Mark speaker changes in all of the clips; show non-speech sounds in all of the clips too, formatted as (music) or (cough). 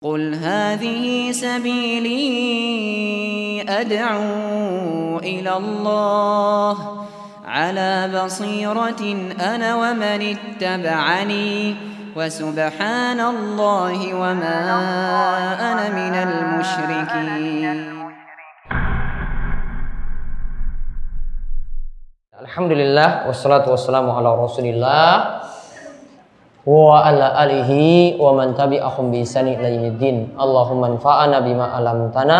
Speaker 1: قل هذه سبيلي أدعو إلى الله على بصيرة أنا ومن اتبعني وسبحان الله وما أنا من المشركين.
Speaker 2: Alhamdulillah wassalatu wassalamu ala Rasulillah. Wa ala alihi wa man tabi'ahum bi ihsani ila yaumiddin. Allahumma anfa'na bima 'allamtana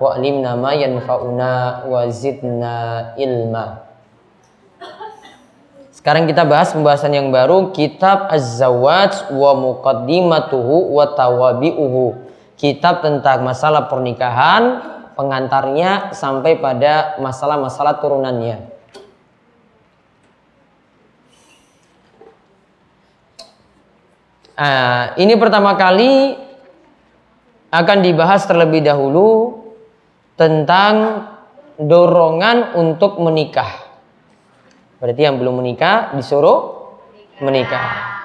Speaker 2: wa 'allimna ma yanfa'una wa zidna ilma. Sekarang kita bahas pembahasan yang baru kitab Az-Zawaj wa muqaddimatuhu wa tawabi'uhu. Kitab tentang masalah pernikahan, pengantarnya sampai pada masalah-masalah turunannya. Nah, ini pertama kali akan dibahas terlebih dahulu tentang dorongan untuk menikah. Berarti yang belum menikah disuruh menikah.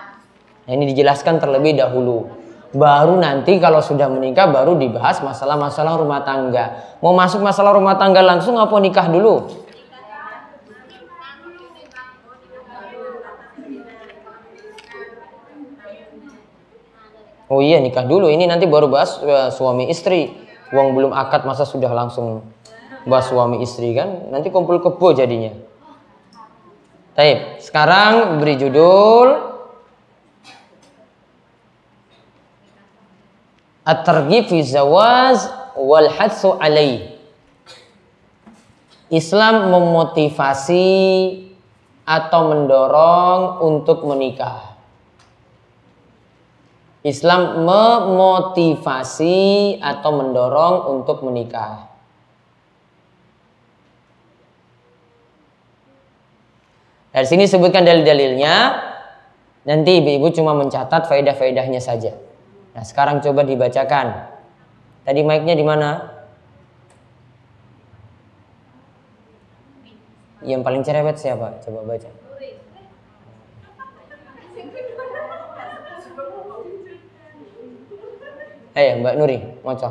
Speaker 2: Nah, ini dijelaskan terlebih dahulu. Baru nanti kalau sudah menikah baru dibahas masalah-masalah rumah tangga. Mau masuk masalah rumah tangga langsung apa nikah dulu? Oh iya nikah dulu. Ini nanti baru bahas uh, suami istri. Uang belum akad masa sudah langsung bahas suami istri kan? Nanti kumpul kebo jadinya. Taib. Sekarang beri judul At-targhib fi zawaz wal hadsu alaih. Islam memotivasi atau mendorong untuk menikah. Islam memotivasi atau mendorong untuk menikah. Dari sini sebutkan dalil-dalilnya. Nanti ibu-ibu cuma mencatat faedah-faedahnya saja. Nah, sekarang coba dibacakan. Tadi mic-nya di mana? Yang paling cerewet siapa? Coba baca. Eh, Mbak Nuri, moco.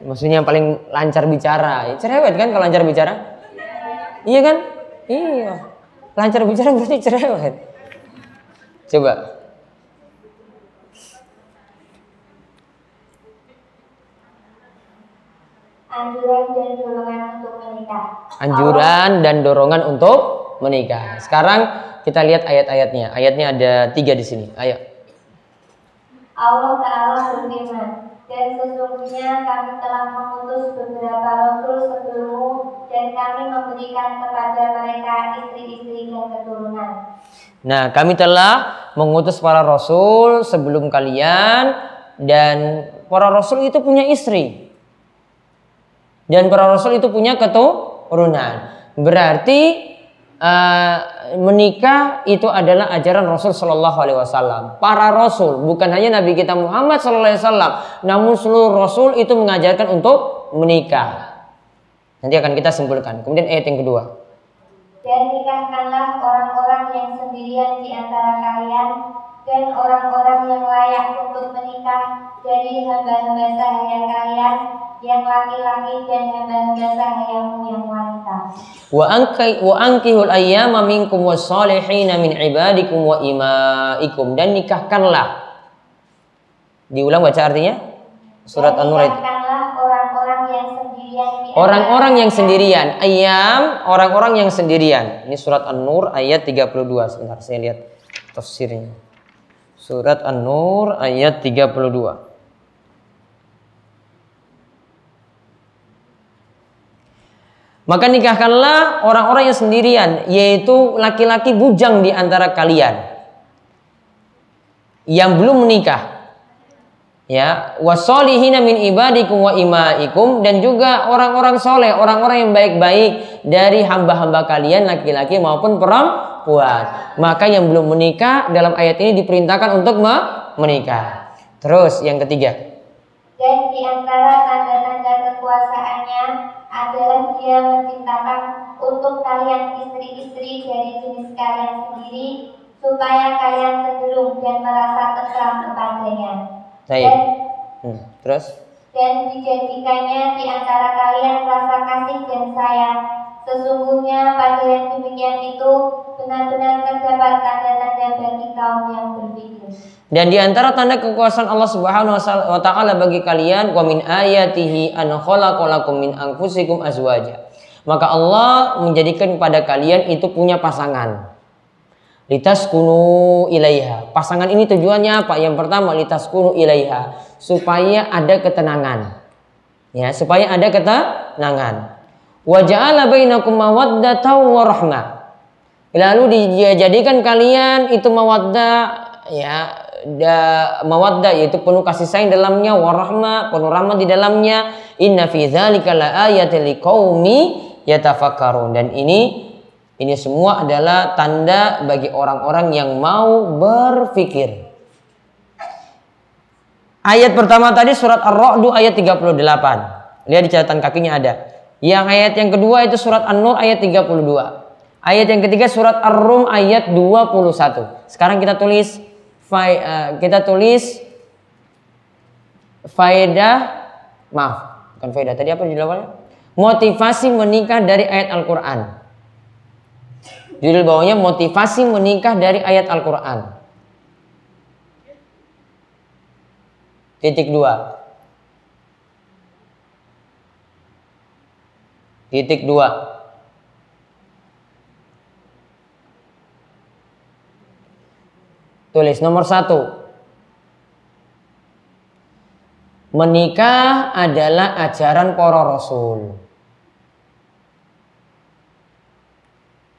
Speaker 2: Maksudnya yang paling lancar bicara. Cerewet kan kalau lancar bicara? Iya kan? Iya. Lancar bicara berarti cerewet. Coba.
Speaker 3: Anjuran dan dorongan untuk menikah.
Speaker 2: Anjuran dan dorongan untuk menikah. Sekarang kita lihat ayat-ayatnya. Ayatnya ada tiga di sini. Ayo.
Speaker 3: Allah Ta'ala berfirman, dan sesungguhnya kami telah mengutus beberapa rasul sebelummu dan kami memberikan kepada mereka istri-istri dan keturunan.
Speaker 2: Nah, kami telah mengutus para rasul sebelum kalian dan para rasul itu punya istri. Dan para rasul itu punya keturunan. Berarti uh, menikah itu adalah ajaran Rasul Shallallahu Alaihi Wasallam. Para Rasul bukan hanya Nabi kita Muhammad Shallallahu Alaihi Wasallam, namun seluruh Rasul itu mengajarkan untuk menikah. Nanti akan kita simpulkan. Kemudian ayat yang kedua.
Speaker 3: Dan nikahkanlah orang-orang yang sendirian di antara kalian dan orang-orang yang layak untuk menikah dari hamba-hamba sahaya kalian yang laki-laki dan hamba-hamba sahayamu yang wanita.
Speaker 2: Wa anki wa ankihul ayyama minkum wassalihina min ibadikum wa imaikum dan nikahkanlah. Diulang baca artinya? Surat An-Nur ayat
Speaker 3: nikahkanlah orang-orang yang
Speaker 2: Orang-orang yang sendirian, ayam, orang-orang yang sendirian. Ini surat An-Nur ayat 32. Sebentar saya lihat tafsirnya. Surat An-Nur ayat 32. Maka nikahkanlah orang-orang yang sendirian, yaitu laki-laki bujang di antara kalian yang belum menikah. Ya, wasolihina min ibadikum wa imaikum dan juga orang-orang soleh, orang-orang yang baik-baik dari hamba-hamba kalian laki-laki maupun perempuan. Maka yang belum menikah dalam ayat ini diperintahkan untuk me- menikah. Terus yang ketiga.
Speaker 3: Dan di antara tanda-tanda kekuasaannya adalah dia menciptakan untuk kalian istri-istri dari jenis kalian sendiri supaya kalian cenderung dan merasa tentram kepadanya.
Speaker 2: Saya.
Speaker 3: Dan,
Speaker 2: Hmm. Terus?
Speaker 3: dan dijadikannya di antara kalian rasa kasih dan sayang. Sesungguhnya pada yang demikian itu benar-benar terdapat tanda-tanda bagi kaum yang berpikir.
Speaker 2: Dan di antara tanda kekuasaan Allah Subhanahu wa taala bagi kalian wa min ayatihi an khalaqalakum min anfusikum azwaja. Maka Allah menjadikan pada kalian itu punya pasangan. Litaskunu ilaiha. Pasangan ini tujuannya apa? Yang pertama litaskunu ilaiha, supaya ada ketenangan. Ya, supaya ada ketenangan. Wa ja'ala bainakum mawaddatan wa rahmah. Lalu dijadikan kalian itu mawaddah ya da mawaddah yaitu penuh kasih sayang dalamnya warahmah penuh rahmat di dalamnya inna fi dzalika laayatil liqaumi yatafakkarun dan ini ini semua adalah tanda bagi orang-orang yang mau berpikir. Ayat pertama tadi surat Ar-Ra'd ayat 38. Lihat di catatan kakinya ada. Yang ayat yang kedua itu surat An-Nur ayat 32. Ayat yang ketiga surat Ar-Rum ayat 21. Sekarang kita tulis uh, kita tulis faedah maaf, bukan faedah. Tadi apa di awalnya? Motivasi menikah dari ayat Al-Qur'an. Judul bawahnya motivasi menikah dari ayat Al-Qur'an. Titik dua. Titik dua. Tulis nomor satu. Menikah adalah ajaran para rasul.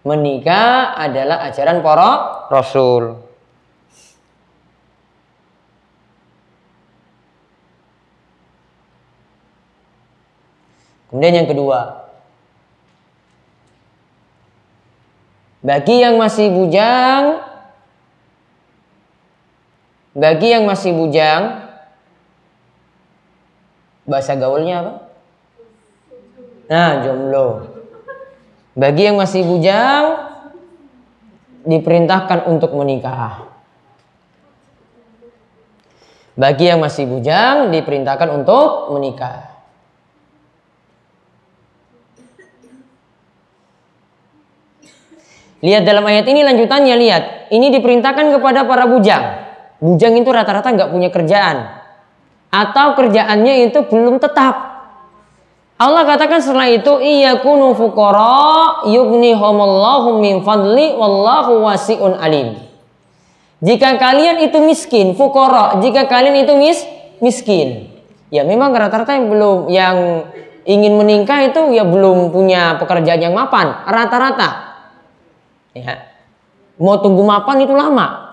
Speaker 2: Menikah adalah ajaran para rasul. Kemudian yang kedua, bagi yang masih bujang bagi yang masih bujang, bahasa gaulnya apa? Nah, jomblo. Bagi yang masih bujang, diperintahkan untuk menikah. Bagi yang masih bujang, diperintahkan untuk menikah. Lihat dalam ayat ini lanjutannya lihat. Ini diperintahkan kepada para bujang. Bujang itu rata-rata nggak punya kerjaan. Atau kerjaannya itu belum tetap. Allah katakan setelah itu iya kunu fukara yughnihumullahu min fadli wallahu wasiun alim. Jika kalian itu miskin, fukara, jika kalian itu mis miskin. Ya memang rata-rata yang belum yang ingin menikah itu ya belum punya pekerjaan yang mapan, rata-rata. Ya. Mau tunggu mapan itu lama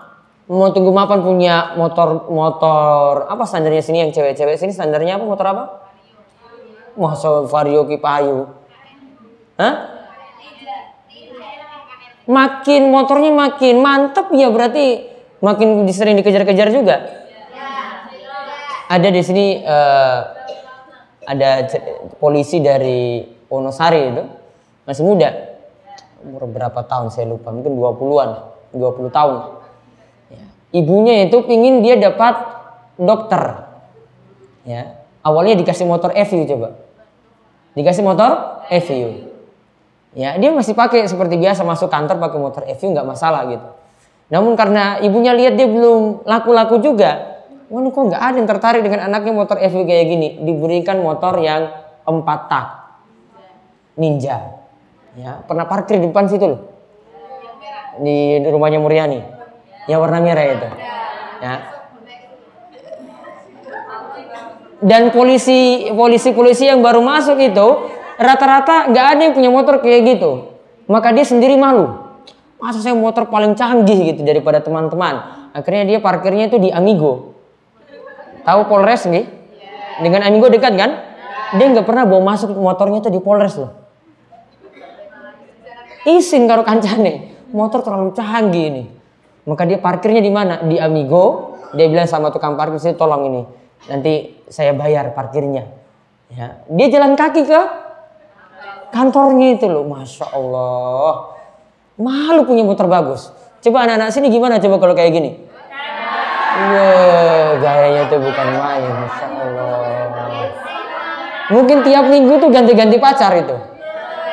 Speaker 2: mau tunggu mapan punya motor motor apa standarnya sini yang cewek-cewek sini standarnya apa motor apa? Masa Vario Kipayu? Hah? Makin motornya makin mantep ya berarti makin sering dikejar-kejar juga. Ada di sini uh, ada polisi dari Wonosari itu masih muda umur berapa tahun saya lupa mungkin 20-an 20 tahun ibunya itu pingin dia dapat dokter. Ya, awalnya dikasih motor EVU coba. Dikasih motor EVU. Ya, dia masih pakai seperti biasa masuk kantor pakai motor EVU nggak masalah gitu. Namun karena ibunya lihat dia belum laku-laku juga, wah kok nggak ada yang tertarik dengan anaknya motor EVU kayak gini. Diberikan motor yang empat tak, ninja. Ya, pernah parkir di depan situ loh. Di rumahnya Muriani yang warna merah itu. Ya. Dan polisi polisi polisi yang baru masuk itu rata-rata nggak ada yang punya motor kayak gitu. Maka dia sendiri malu. Masa saya motor paling canggih gitu daripada teman-teman. Akhirnya dia parkirnya itu di Amigo. Tahu Polres nih? Dengan Amigo dekat kan? Dia nggak pernah bawa masuk motornya itu di Polres loh. Isin karo kancane. Motor terlalu canggih ini. Maka dia parkirnya di mana? Di Amigo. Dia bilang sama tukang parkir sini tolong ini. Nanti saya bayar parkirnya. Ya. Dia jalan kaki ke kantornya itu loh. Masya Allah. Malu punya motor bagus. Coba anak-anak sini gimana coba kalau kayak gini? Wah, gayanya tuh bukan main, masya Allah. Mungkin tiap minggu tuh ganti-ganti pacar itu.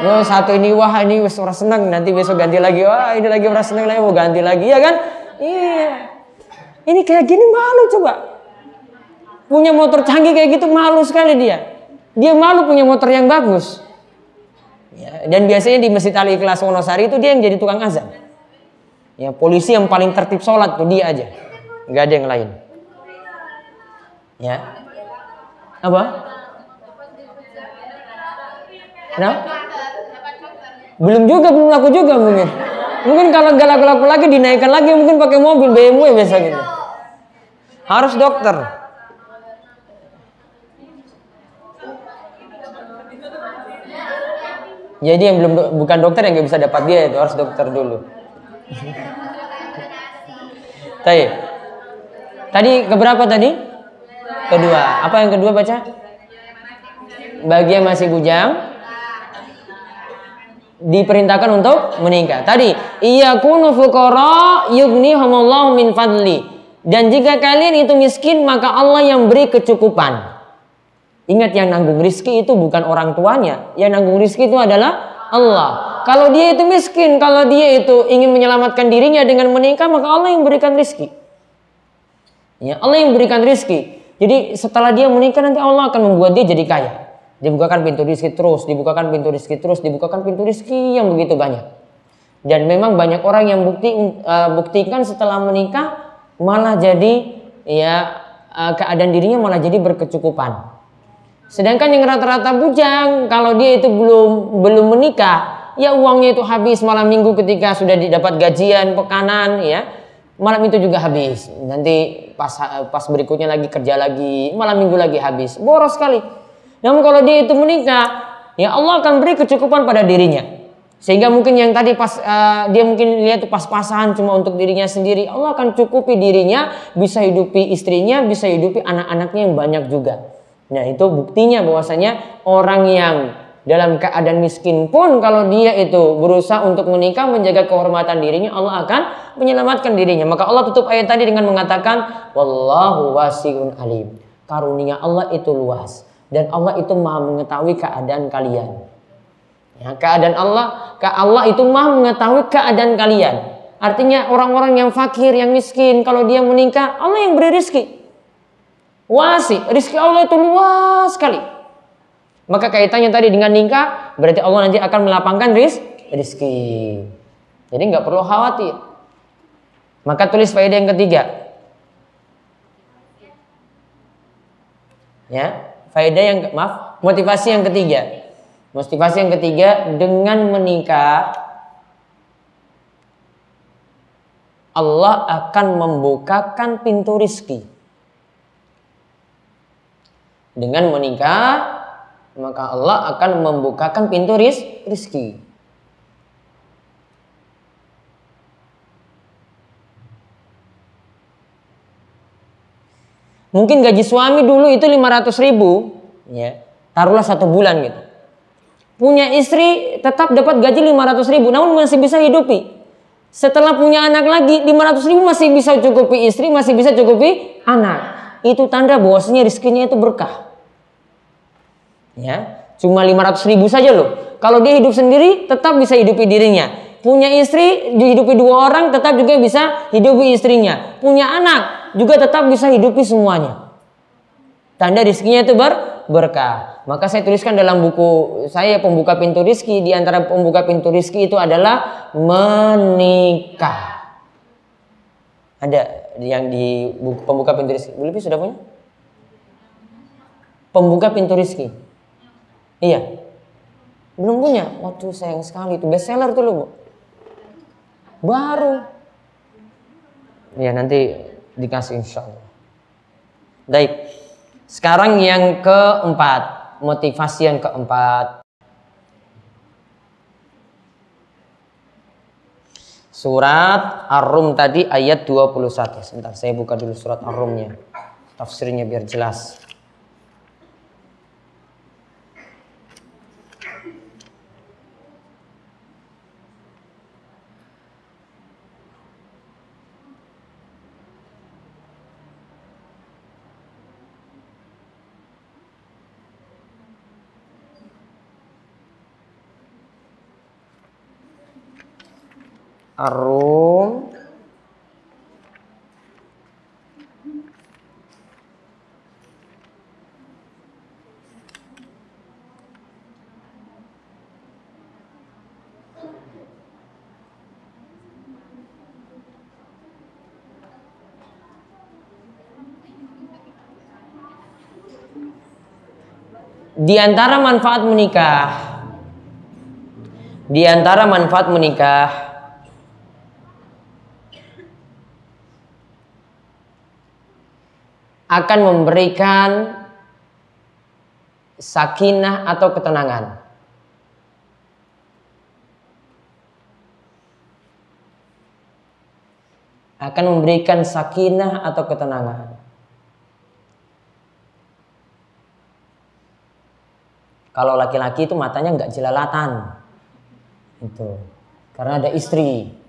Speaker 2: Wah, satu ini wah ini wes orang seneng, nanti besok ganti lagi. Wah, ini lagi orang seneng lagi mau ganti lagi ya kan? Iya. Ini kayak gini malu coba. Punya motor canggih kayak gitu malu sekali dia. Dia malu punya motor yang bagus. Ya, dan biasanya di Masjid Al Ikhlas Wonosari itu dia yang jadi tukang azan. Ya, polisi yang paling tertib sholat tuh dia aja nggak ada yang lain. Ya. Apa? Kenapa? Belum juga, belum laku juga mungkin. Mungkin kalau nggak laku-laku lagi dinaikkan lagi mungkin pakai mobil BMW biasa gitu. Harus dokter. Jadi yang belum bukan dokter yang nggak bisa dapat dia itu harus dokter dulu. Tapi Tadi keberapa tadi? Kedua. Apa yang kedua baca? Bagi yang masih bujang diperintahkan untuk menikah. Tadi, iya kunu fuqara yughnihumullahu min fadli. Dan jika kalian itu miskin, maka Allah yang beri kecukupan. Ingat yang nanggung rizki itu bukan orang tuanya. Yang nanggung rizki itu adalah Allah. Kalau dia itu miskin, kalau dia itu ingin menyelamatkan dirinya dengan menikah, maka Allah yang berikan rizki. Ya, Allah yang berikan rizki. Jadi setelah dia menikah nanti Allah akan membuat dia jadi kaya. Dibukakan pintu rizki terus, dibukakan pintu rizki terus, dibukakan pintu rizki yang begitu banyak. Dan memang banyak orang yang bukti uh, buktikan setelah menikah malah jadi ya uh, keadaan dirinya malah jadi berkecukupan. Sedangkan yang rata-rata bujang kalau dia itu belum belum menikah, ya uangnya itu habis malam minggu ketika sudah didapat gajian pekanan ya malam itu juga habis. Nanti pas pas berikutnya lagi kerja lagi, malam minggu lagi habis. Boros sekali. Namun kalau dia itu menikah, ya Allah akan beri kecukupan pada dirinya. Sehingga mungkin yang tadi pas uh, dia mungkin lihat pas-pasan cuma untuk dirinya sendiri, Allah akan cukupi dirinya, bisa hidupi istrinya, bisa hidupi anak-anaknya yang banyak juga. Nah, itu buktinya bahwasanya orang yang dalam keadaan miskin pun kalau dia itu berusaha untuk menikah menjaga kehormatan dirinya Allah akan menyelamatkan dirinya. Maka Allah tutup ayat tadi dengan mengatakan wallahu wasiun alim. Karunia Allah itu luas dan Allah itu maha mengetahui keadaan kalian. Ya, keadaan Allah ke Allah itu maha mengetahui keadaan kalian. Artinya orang-orang yang fakir yang miskin kalau dia menikah Allah yang beri rizki wasi rizki Allah itu luas sekali maka kaitannya tadi dengan nikah berarti Allah nanti akan melapangkan ris rizki. Jadi nggak perlu khawatir. Maka tulis faedah yang ketiga. Ya, faedah yang maaf, motivasi yang ketiga. Motivasi yang ketiga dengan menikah Allah akan membukakan pintu rizki. Dengan menikah maka Allah akan membukakan pintu ris rizki. Mungkin gaji suami dulu itu 500 ribu, ya, taruhlah satu bulan gitu. Punya istri tetap dapat gaji 500 ribu, namun masih bisa hidupi. Setelah punya anak lagi 500 ribu masih bisa cukupi istri, masih bisa cukupi anak. Itu tanda bahwasanya rizkinya itu berkah. Ya, cuma 500 ribu saja loh. Kalau dia hidup sendiri, tetap bisa hidupi dirinya. Punya istri, dihidupi dua orang, tetap juga bisa hidupi istrinya. Punya anak, juga tetap bisa hidupi semuanya. Tanda rizkinya itu ber berkah. Maka saya tuliskan dalam buku saya pembuka pintu rizki. Di antara pembuka pintu rizki itu adalah menikah. Ada yang di pembuka pintu rizki. Bu sudah punya? Pembuka pintu rizki. Iya. Belum punya. Waduh sayang sekali itu best seller tuh lo bu. Baru. Ya nanti dikasih insya Allah. Baik. Sekarang yang keempat. Motivasi yang keempat. Surat Ar-Rum tadi ayat 21. Sebentar saya buka dulu surat Ar-Rumnya. Tafsirnya biar jelas. Arum. Di antara manfaat menikah Di antara manfaat menikah akan memberikan sakinah atau ketenangan. Akan memberikan sakinah atau ketenangan. Kalau laki-laki itu matanya nggak jelalatan. Itu. Karena ada istri.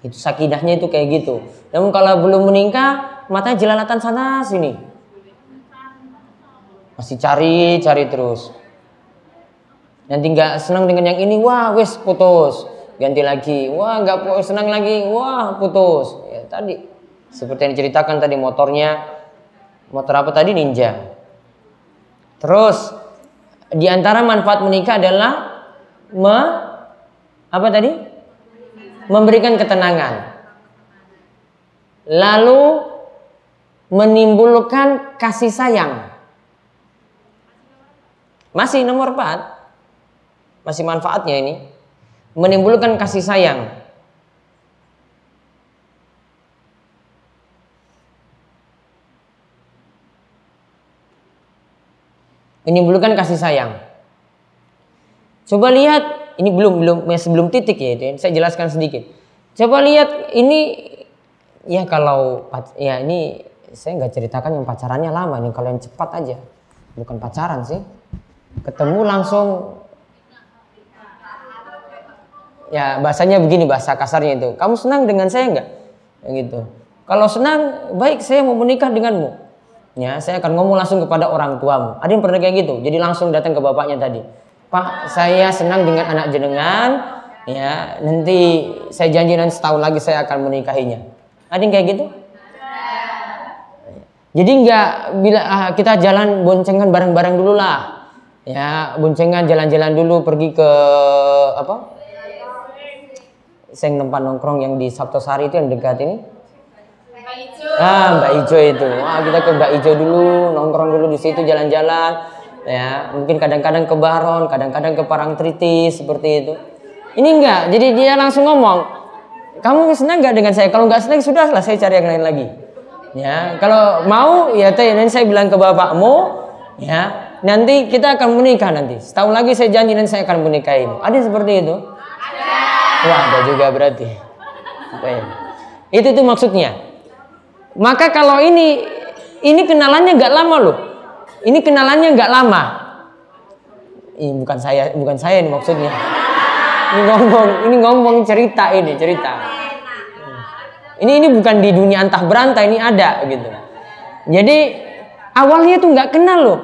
Speaker 2: Itu sakinahnya itu kayak gitu. Namun kalau belum menikah, matanya jelalatan sana sini. Masih cari, cari terus. Nanti nggak senang dengan yang ini, wah wes putus. Ganti lagi, wah nggak senang lagi, wah putus. Ya tadi seperti yang diceritakan tadi motornya, motor apa tadi ninja. Terus di antara manfaat menikah adalah me, apa tadi? Memberikan ketenangan. Lalu menimbulkan kasih sayang. Masih nomor 4. Masih manfaatnya ini. Menimbulkan kasih sayang. menimbulkan kasih sayang. Coba lihat, ini belum belum masih belum titik ya itu. Ya. Saya jelaskan sedikit. Coba lihat ini ya kalau ya ini saya nggak ceritakan yang pacarannya lama nih kalau yang cepat aja bukan pacaran sih ketemu langsung ya bahasanya begini bahasa kasarnya itu kamu senang dengan saya nggak gitu kalau senang baik saya mau menikah denganmu ya saya akan ngomong langsung kepada orang tuamu. Ada yang pernah kayak gitu, jadi langsung datang ke bapaknya tadi. Pak, saya senang dengan anak jenengan, ya nanti saya janji nanti setahun lagi saya akan menikahinya. Ada yang kayak gitu? Jadi nggak bila ah, kita jalan boncengan bareng-bareng dulu lah, ya boncengan jalan-jalan dulu pergi ke apa? Seng tempat nongkrong yang di Sabtosari itu yang dekat ini Ah, Mbak Ijo itu. Wah, kita ke Mbak Ijo dulu, nongkrong dulu di situ jalan-jalan. Ya, mungkin kadang-kadang ke Baron, kadang-kadang ke Parangtritis seperti itu. Ini enggak, jadi dia langsung ngomong, kamu senang enggak dengan saya? Kalau enggak senang sudah lah saya cari yang lain lagi. Ya, kalau mau ya teh nanti saya bilang ke bapakmu, ya nanti kita akan menikah nanti. Setahun lagi saya janji nanti saya akan menikahimu. Ada seperti itu? Ada. Wah, ada juga berarti. Itu itu maksudnya. Maka kalau ini ini kenalannya nggak lama loh. Ini kenalannya nggak lama. Ini bukan saya, bukan saya ini maksudnya. Ini ngomong, ini ngomong cerita ini cerita. Ini ini bukan di dunia antah berantah ini ada gitu. Jadi awalnya tuh nggak kenal loh.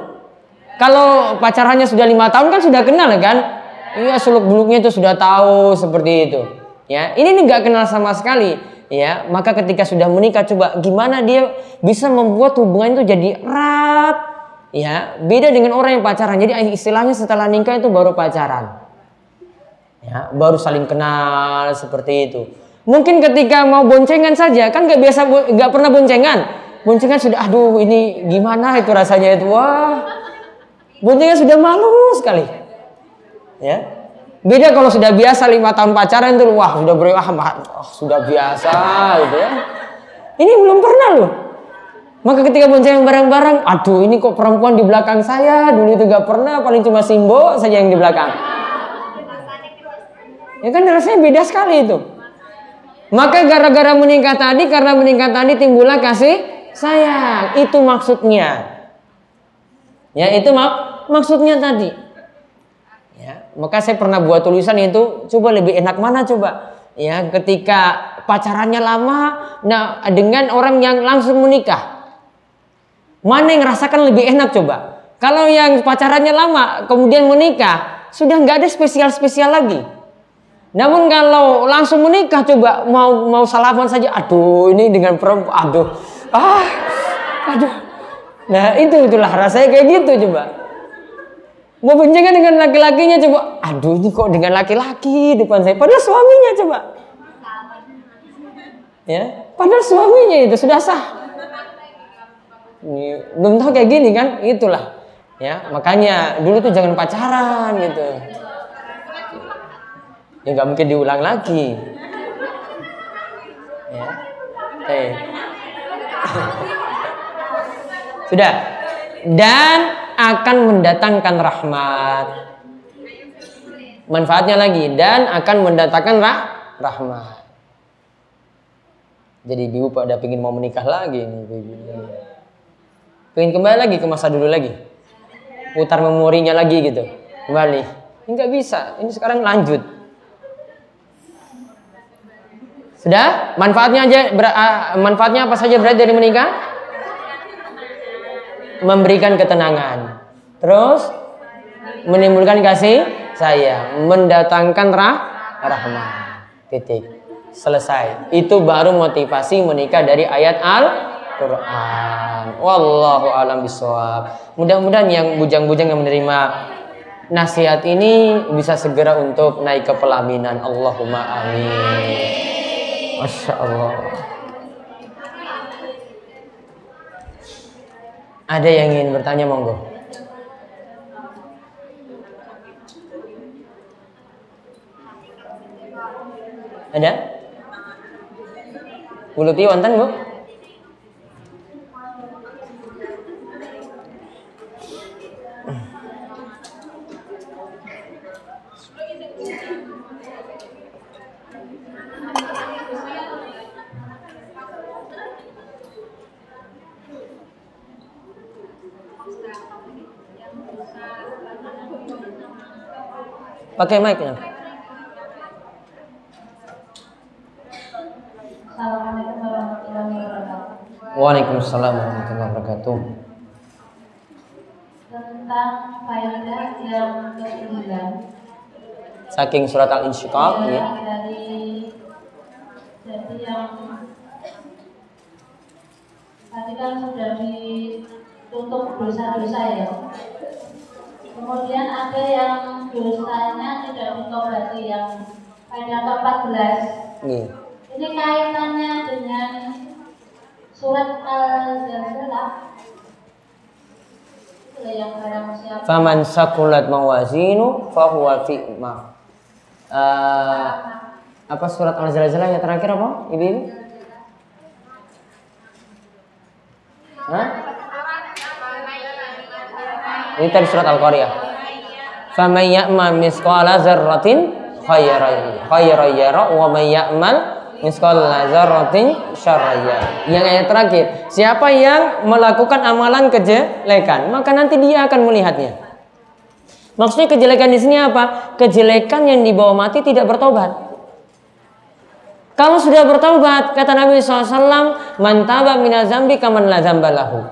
Speaker 2: Kalau pacarannya sudah lima tahun kan sudah kenal kan? Iya seluk beluknya itu sudah tahu seperti itu. Ya ini nggak kenal sama sekali ya maka ketika sudah menikah coba gimana dia bisa membuat hubungan itu jadi erat ya beda dengan orang yang pacaran. Jadi istilahnya setelah nikah itu baru pacaran. Ya baru saling kenal seperti itu. Mungkin ketika mau boncengan saja kan nggak biasa nggak pernah boncengan. Boncengan sudah aduh ini gimana itu rasanya itu? Wah boncengan sudah malu sekali. Ya Beda kalau sudah biasa lima tahun pacaran itu wah sudah beri ah, oh, sudah biasa gitu ya. Ini belum pernah loh. Maka ketika bonceng bareng-bareng, aduh ini kok perempuan di belakang saya dulu itu gak pernah paling cuma simbo saja yang di belakang. Ya kan rasanya beda sekali itu. Maka gara-gara meningkat tadi karena meningkat tadi timbullah kasih sayang. Itu maksudnya. Ya itu mak maksudnya tadi. Ya, maka saya pernah buat tulisan itu coba lebih enak mana coba? Ya, ketika pacarannya lama, nah dengan orang yang langsung menikah. Mana yang rasakan lebih enak coba? Kalau yang pacarannya lama kemudian menikah, sudah nggak ada spesial-spesial lagi. Namun kalau langsung menikah coba mau mau salaman saja, aduh ini dengan perempuan, aduh, ah, aduh. Nah itu itulah rasanya kayak gitu coba. Mau boncengan dengan laki-lakinya coba, aduh ini kok dengan laki-laki depan saya, padahal suaminya coba. Ya, padahal suaminya itu sudah sah. Belum tahu kayak gini kan, itulah. Ya, makanya dulu tuh jangan pacaran gitu. Ya nggak mungkin diulang lagi. Ya. Eh. (laughs) sudah. Dan akan mendatangkan rahmat. Manfaatnya lagi. Dan akan mendatangkan rah rahmat. Jadi ibu pada pingin mau menikah lagi nih pengen kembali lagi ke masa dulu lagi putar memorinya lagi gitu kembali nggak bisa ini sekarang lanjut Sudah? Manfaatnya aja uh, manfaatnya apa saja berarti dari menikah? Memberikan ketenangan. Terus menimbulkan kasih sayang, mendatangkan rah rahmat. Titik. Selesai. Itu baru motivasi menikah dari ayat Al-Qur'an. Wallahu alam bisawab. Mudah-mudahan yang bujang-bujang yang menerima nasihat ini bisa segera untuk naik ke pelaminan. Allahumma amin. Masya Allah. Ada yang ingin bertanya monggo? Ada? Buluti wonten, Bu? Pakai mic ya. Waalaikumsalam warahmatullahi wabarakatuh.
Speaker 3: Tentang faedah yang kesembilan.
Speaker 2: Saking surat al-insyiqaq ya.
Speaker 3: Dari jadi yang tadi kan sudah ditutup dosa-dosa ya. Kemudian ada yang dosanya tidak ditobati yang pada ke-14.
Speaker 2: Iya.
Speaker 3: Ini kaitannya dengan surat Al-Zalzalah.
Speaker 2: Faman sakulat mawazinu fahuwa fi ma. Uh, apa surat Al-Zalzalah yang terakhir apa? Ibu-ibu? Hah? Ini tadi surat Al-Qariyah. Faman ya'mal misqala dzarratin khayran yara wa man ya'mal misqala dzarratin syarran Yang ayat terakhir, siapa yang melakukan amalan kejelekan, maka nanti dia akan melihatnya. Maksudnya kejelekan di sini apa? Kejelekan yang dibawa mati tidak bertobat. Kalau sudah bertobat, kata Nabi SAW, mantaba minazambi kaman la zambalahu.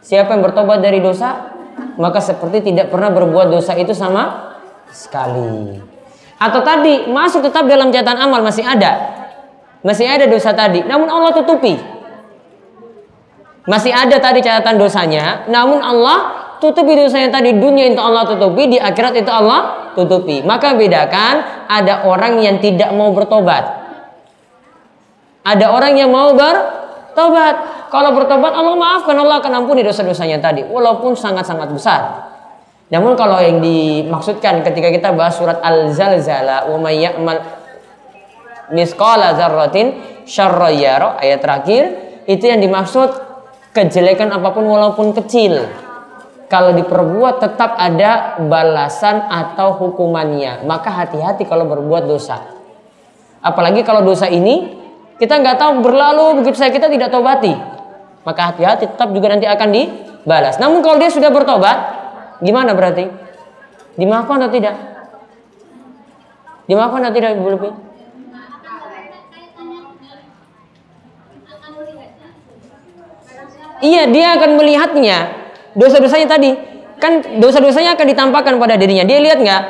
Speaker 2: Siapa yang bertobat dari dosa, maka seperti tidak pernah berbuat dosa itu sama sekali. Atau tadi masuk tetap dalam catatan amal masih ada. Masih ada dosa tadi, namun Allah tutupi. Masih ada tadi catatan dosanya, namun Allah tutupi dosanya tadi dunia itu Allah tutupi, di akhirat itu Allah tutupi. Maka bedakan ada orang yang tidak mau bertobat. Ada orang yang mau bertobat. Kalau bertobat Allah maafkan. Allah akan ampuni dosa-dosanya tadi walaupun sangat-sangat besar. Namun kalau yang dimaksudkan ketika kita bahas surat Al-Zalzala wa may ya'mal misqala dzarratin ayat terakhir itu yang dimaksud kejelekan apa pun walaupun kecil. Kalau diperbuat tetap ada balasan atau hukumannya. Maka hati-hati kalau berbuat dosa. Apalagi kalau dosa ini kita nggak tahu berlalu begitu saya kita tidak tobati maka hati-hati tetap juga nanti akan dibalas. Namun kalau dia sudah bertobat, gimana berarti? Dimaafkan atau tidak? Dimaafkan atau tidak Ibu Lupi? Iya, dia akan melihatnya. Dosa-dosanya tadi, kan dosa-dosanya akan ditampakkan pada dirinya. Dia lihat nggak?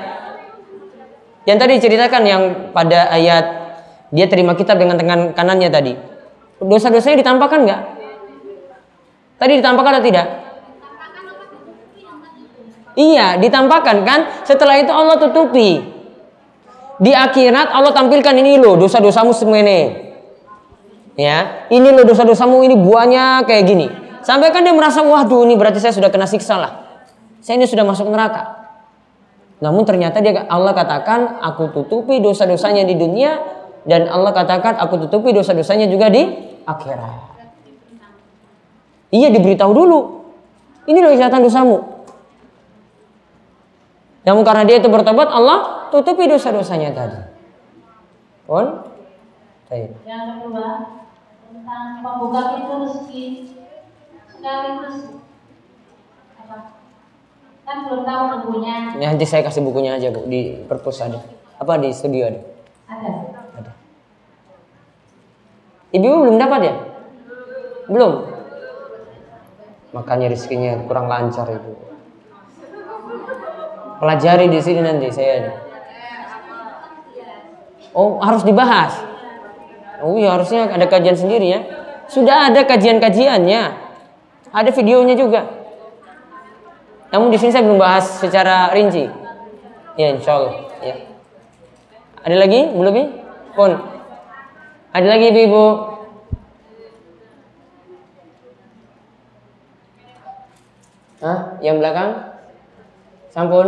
Speaker 2: Yang tadi ceritakan yang pada ayat dia terima kitab dengan tangan kanannya tadi. Dosa-dosanya ditampakkan nggak? Tadi ditampakkan atau tidak? Iya, ditampakkan kan? Setelah itu Allah tutupi. Di akhirat Allah tampilkan ini loh dosa-dosamu semua ini. Ya, ini loh dosa-dosamu ini buahnya kayak gini. Sampai kan dia merasa, waduh ini berarti saya sudah kena siksa lah. Saya ini sudah masuk neraka. Namun ternyata dia Allah katakan, aku tutupi dosa-dosanya di dunia dan Allah katakan, aku tutupi dosa-dosanya juga di akhirat. Iya diberitahu dulu. Ini loh ikatan dosamu. Namun karena dia itu bertobat, Allah tutupi dosa-dosanya tadi. Pun?
Speaker 4: Yang kedua, tentang pembuka pintu rezeki sekaligus apa? Kan belum tahu bukunya.
Speaker 2: Nanti saya kasih bukunya aja bu di perpus ada. Apa di studio ada?
Speaker 4: Ada.
Speaker 2: Ada. Ibu belum dapat ya? Belum. Makanya rezekinya kurang lancar ibu. Pelajari di sini nanti saya ada. Oh harus dibahas. Oh iya harusnya ada kajian sendiri ya. Sudah ada kajian-kajiannya. Ada videonya juga. Namun di sini saya belum bahas secara rinci. Ya insya Allah. Ya. Ada lagi? Belum lebih? Pun. Ada lagi ibu-ibu? Hah? Yang belakang? Sampun?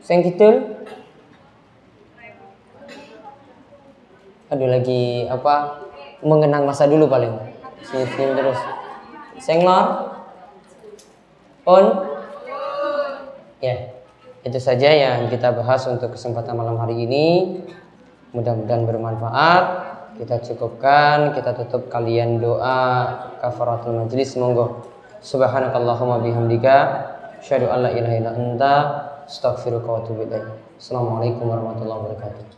Speaker 2: Seng kidul? Aduh lagi apa? Mengenang masa dulu paling. Senyum terus. Senglor? On? Ya, itu saja yang kita bahas untuk kesempatan malam hari ini. Mudah-mudahan bermanfaat. Kita cukupkan, kita tutup kalian doa kafaratul majlis. Monggo. Subhanakallahumma bihamdika asyhadu an la ilaha illa anta astaghfiruka wa atubu ilaik. Assalamualaikum warahmatullahi wabarakatuh.